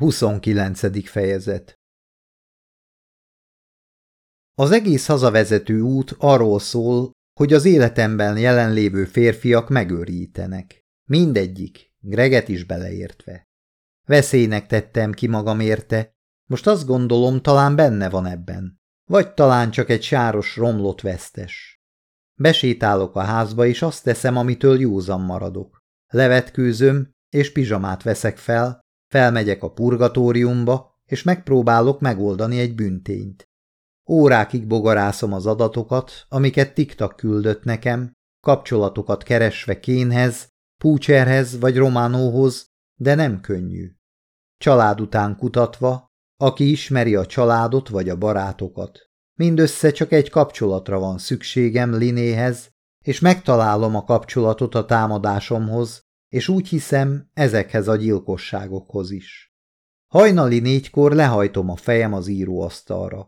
29. fejezet Az egész hazavezető út arról szól, hogy az életemben jelenlévő férfiak megőrítenek. Mindegyik, Greget is beleértve. Veszélynek tettem ki magam érte, most azt gondolom, talán benne van ebben. Vagy talán csak egy sáros romlott vesztes. Besétálok a házba, és azt teszem, amitől józan maradok. Levetkőzöm, és pizsamát veszek fel, Felmegyek a purgatóriumba, és megpróbálok megoldani egy büntényt. Órákig bogarászom az adatokat, amiket Tiktak küldött nekem, kapcsolatokat keresve Kénhez, Púcserhez vagy Románóhoz, de nem könnyű. Család után kutatva, aki ismeri a családot vagy a barátokat. Mindössze csak egy kapcsolatra van szükségem Linéhez, és megtalálom a kapcsolatot a támadásomhoz, és úgy hiszem ezekhez a gyilkosságokhoz is. Hajnali négykor lehajtom a fejem az íróasztalra.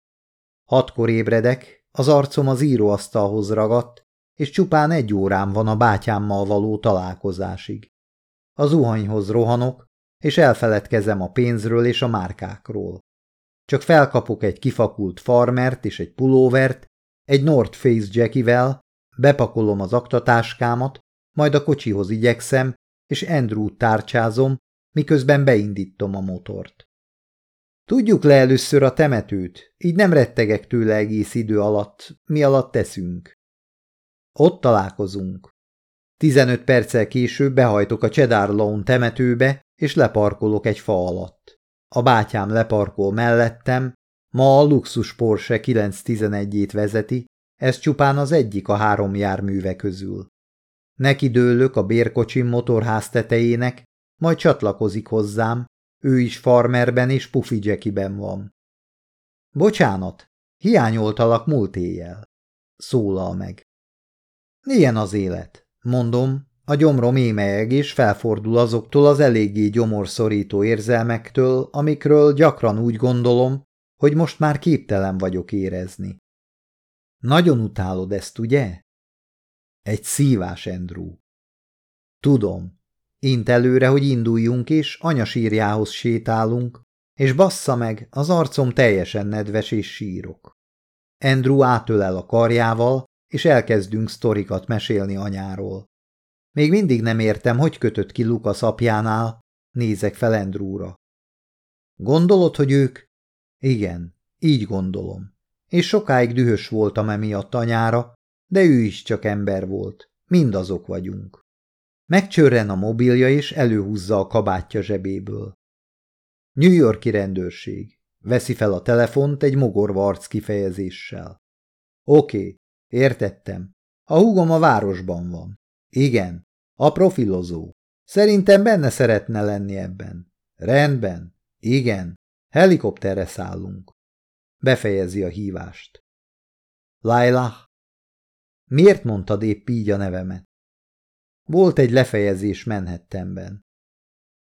Hatkor ébredek, az arcom az íróasztalhoz ragadt, és csupán egy órám van a bátyámmal való találkozásig. Az zuhanyhoz rohanok, és elfeledkezem a pénzről és a márkákról. Csak felkapok egy kifakult farmert és egy pulóvert, egy North Face jackivel, bepakolom az aktatáskámat, majd a kocsihoz igyekszem, és Andrew tárcsázom, miközben beindítom a motort. Tudjuk le először a temetőt, így nem rettegek tőle egész idő alatt, mi alatt teszünk. Ott találkozunk. Tizenöt perccel később behajtok a Cheddar Lawn temetőbe, és leparkolok egy fa alatt. A bátyám leparkol mellettem, ma a luxus Porsche 911-ét vezeti, ez csupán az egyik a három járműve közül. Neki dőlök a bérkocsim motorház tetejének, majd csatlakozik hozzám, ő is farmerben és pufi van. Bocsánat, hiányoltalak múlt éjjel. Szólal meg. Ilyen az élet, mondom, a gyomrom émelyeg és felfordul azoktól az eléggé gyomorszorító érzelmektől, amikről gyakran úgy gondolom, hogy most már képtelen vagyok érezni. Nagyon utálod ezt, ugye? Egy szívás, Andrew. Tudom. Int előre, hogy induljunk, és anyasírjához sétálunk, és bassza meg, az arcom teljesen nedves és sírok. Andrew átölel a karjával, és elkezdünk sztorikat mesélni anyáról. Még mindig nem értem, hogy kötött ki Lukasz apjánál, nézek fel Andrewra. Gondolod, hogy ők? Igen, így gondolom. És sokáig dühös voltam emiatt anyára, de ő is csak ember volt. Mindazok vagyunk. Megcsörren a mobilja, és előhúzza a kabátja zsebéből. New Yorki rendőrség. Veszi fel a telefont egy mogorva arc kifejezéssel. Oké, értettem. A húgom a városban van. Igen, a profilozó. Szerintem benne szeretne lenni ebben. Rendben. Igen. Helikopterre szállunk. Befejezi a hívást. Laila, Miért mondtad épp így a nevemet? Volt egy lefejezés Manhattanben.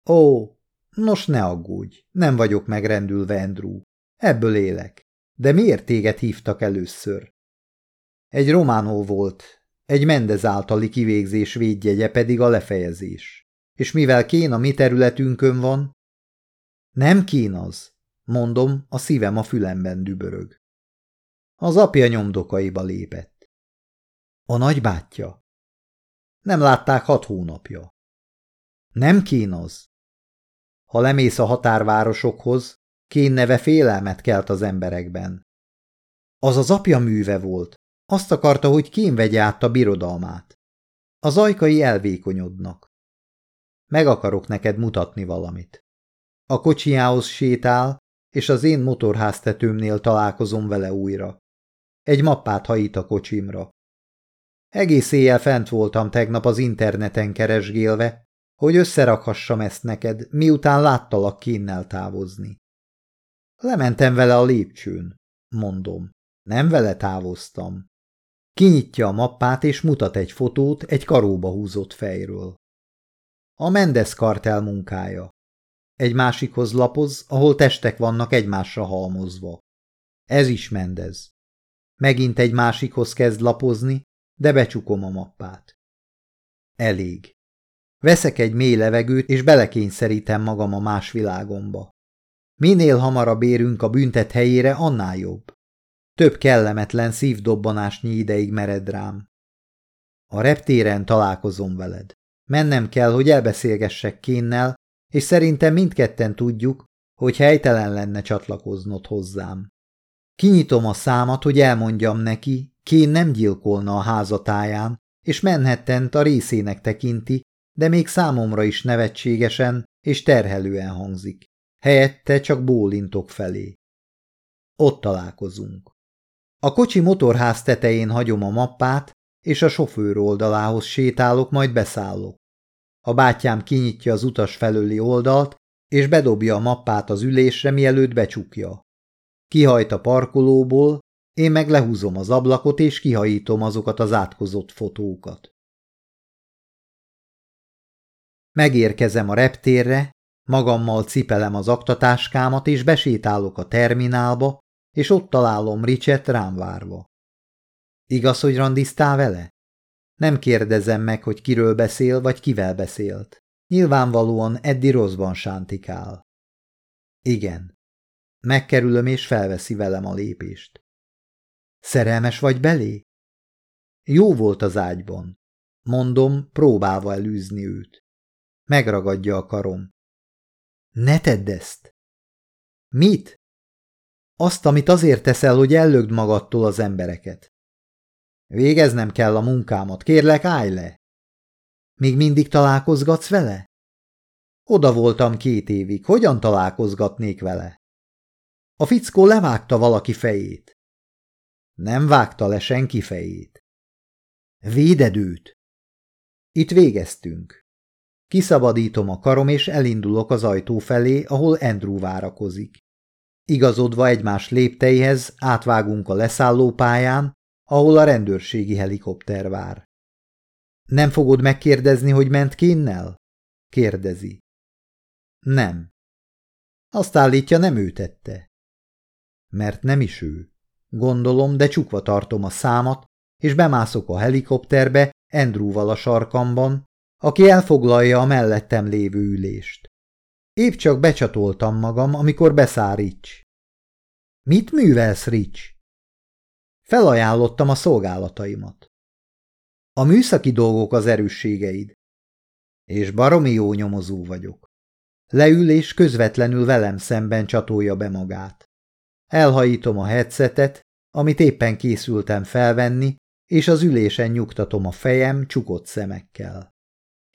Ó, nos ne aggódj, nem vagyok megrendülve, Andrew. Ebből élek. De miért téged hívtak először? Egy románó volt, egy Mendez általi kivégzés védjegye pedig a lefejezés. És mivel kén a mi területünkön van? Nem kín az, mondom, a szívem a fülemben dübörög. Az apja nyomdokaiba lépett. A nagybátyja. Nem látták hat hónapja. Nem kínoz. Ha lemész a határvárosokhoz, Kén neve félelmet kelt az emberekben. Az az apja műve volt. Azt akarta, hogy Kén vegye át a birodalmát. Az ajkai elvékonyodnak. Meg akarok neked mutatni valamit. A kocsiához sétál, és az én motorháztetőmnél találkozom vele újra. Egy mappát hajít a kocsimra. Egész éjjel fent voltam tegnap az interneten keresgélve, hogy összerakhassam ezt neked, miután láttalak kénnel távozni. Lementem vele a lépcsőn, mondom. Nem vele távoztam. Kinyitja a mappát és mutat egy fotót egy karóba húzott fejről. A Mendes kartel munkája. Egy másikhoz lapoz, ahol testek vannak egymásra halmozva. Ez is Mendez. Megint egy másikhoz kezd lapozni, de becsukom a mappát. Elég. Veszek egy mély levegőt, és belekényszerítem magam a más világomba. Minél hamarabb érünk a büntet helyére, annál jobb. Több kellemetlen szívdobbanásnyi ideig mered rám. A reptéren találkozom veled. Mennem kell, hogy elbeszélgessek Kénnel, és szerintem mindketten tudjuk, hogy helytelen lenne csatlakoznod hozzám. Kinyitom a számat, hogy elmondjam neki, Kén nem gyilkolna a házatáján, és Manhattan a részének tekinti, de még számomra is nevetségesen és terhelően hangzik. Helyette csak bólintok felé. Ott találkozunk. A kocsi motorház tetején hagyom a mappát, és a sofőr oldalához sétálok, majd beszállok. A bátyám kinyitja az utas felőli oldalt, és bedobja a mappát az ülésre, mielőtt becsukja. Kihajt a parkolóból, én meg lehúzom az ablakot, és kihajítom azokat az átkozott fotókat. Megérkezem a reptérre, magammal cipelem az aktatáskámat, és besétálok a terminálba, és ott találom Ricset rám várva. Igaz, hogy randiztál vele? Nem kérdezem meg, hogy kiről beszél, vagy kivel beszélt. Nyilvánvalóan Eddi rosszban sántikál. Igen. Megkerülöm, és felveszi velem a lépést. Szerelmes vagy belé? Jó volt az ágyban. Mondom, próbálva elűzni őt. Megragadja a karom. Ne tedd ezt! Mit? Azt, amit azért teszel, hogy ellögd magadtól az embereket. Végeznem kell a munkámat, kérlek, állj le! Még mindig találkozgatsz vele? Oda voltam két évig, hogyan találkozgatnék vele? A fickó levágta valaki fejét. Nem vágta le senki fejét. Véded őt! Itt végeztünk. Kiszabadítom a karom, és elindulok az ajtó felé, ahol Andrew várakozik. Igazodva egymás lépteihez átvágunk a leszállópályán, ahol a rendőrségi helikopter vár. Nem fogod megkérdezni, hogy ment Kinnel? kérdezi. Nem. Azt állítja, nem ő tette. Mert nem is ő. Gondolom, de csukva tartom a számat, és bemászok a helikopterbe Andrewval a sarkamban, aki elfoglalja a mellettem lévő ülést. Épp csak becsatoltam magam, amikor beszáll. Mit művelsz, Rich? Felajánlottam a szolgálataimat. A műszaki dolgok az erősségeid. És baromi jó nyomozó vagyok. Leül és közvetlenül velem szemben csatolja be magát. Elhajítom a headsetet, amit éppen készültem felvenni, és az ülésen nyugtatom a fejem csukott szemekkel.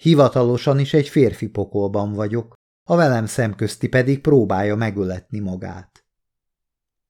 Hivatalosan is egy férfi pokolban vagyok, a velem szemközti pedig próbálja megöletni magát.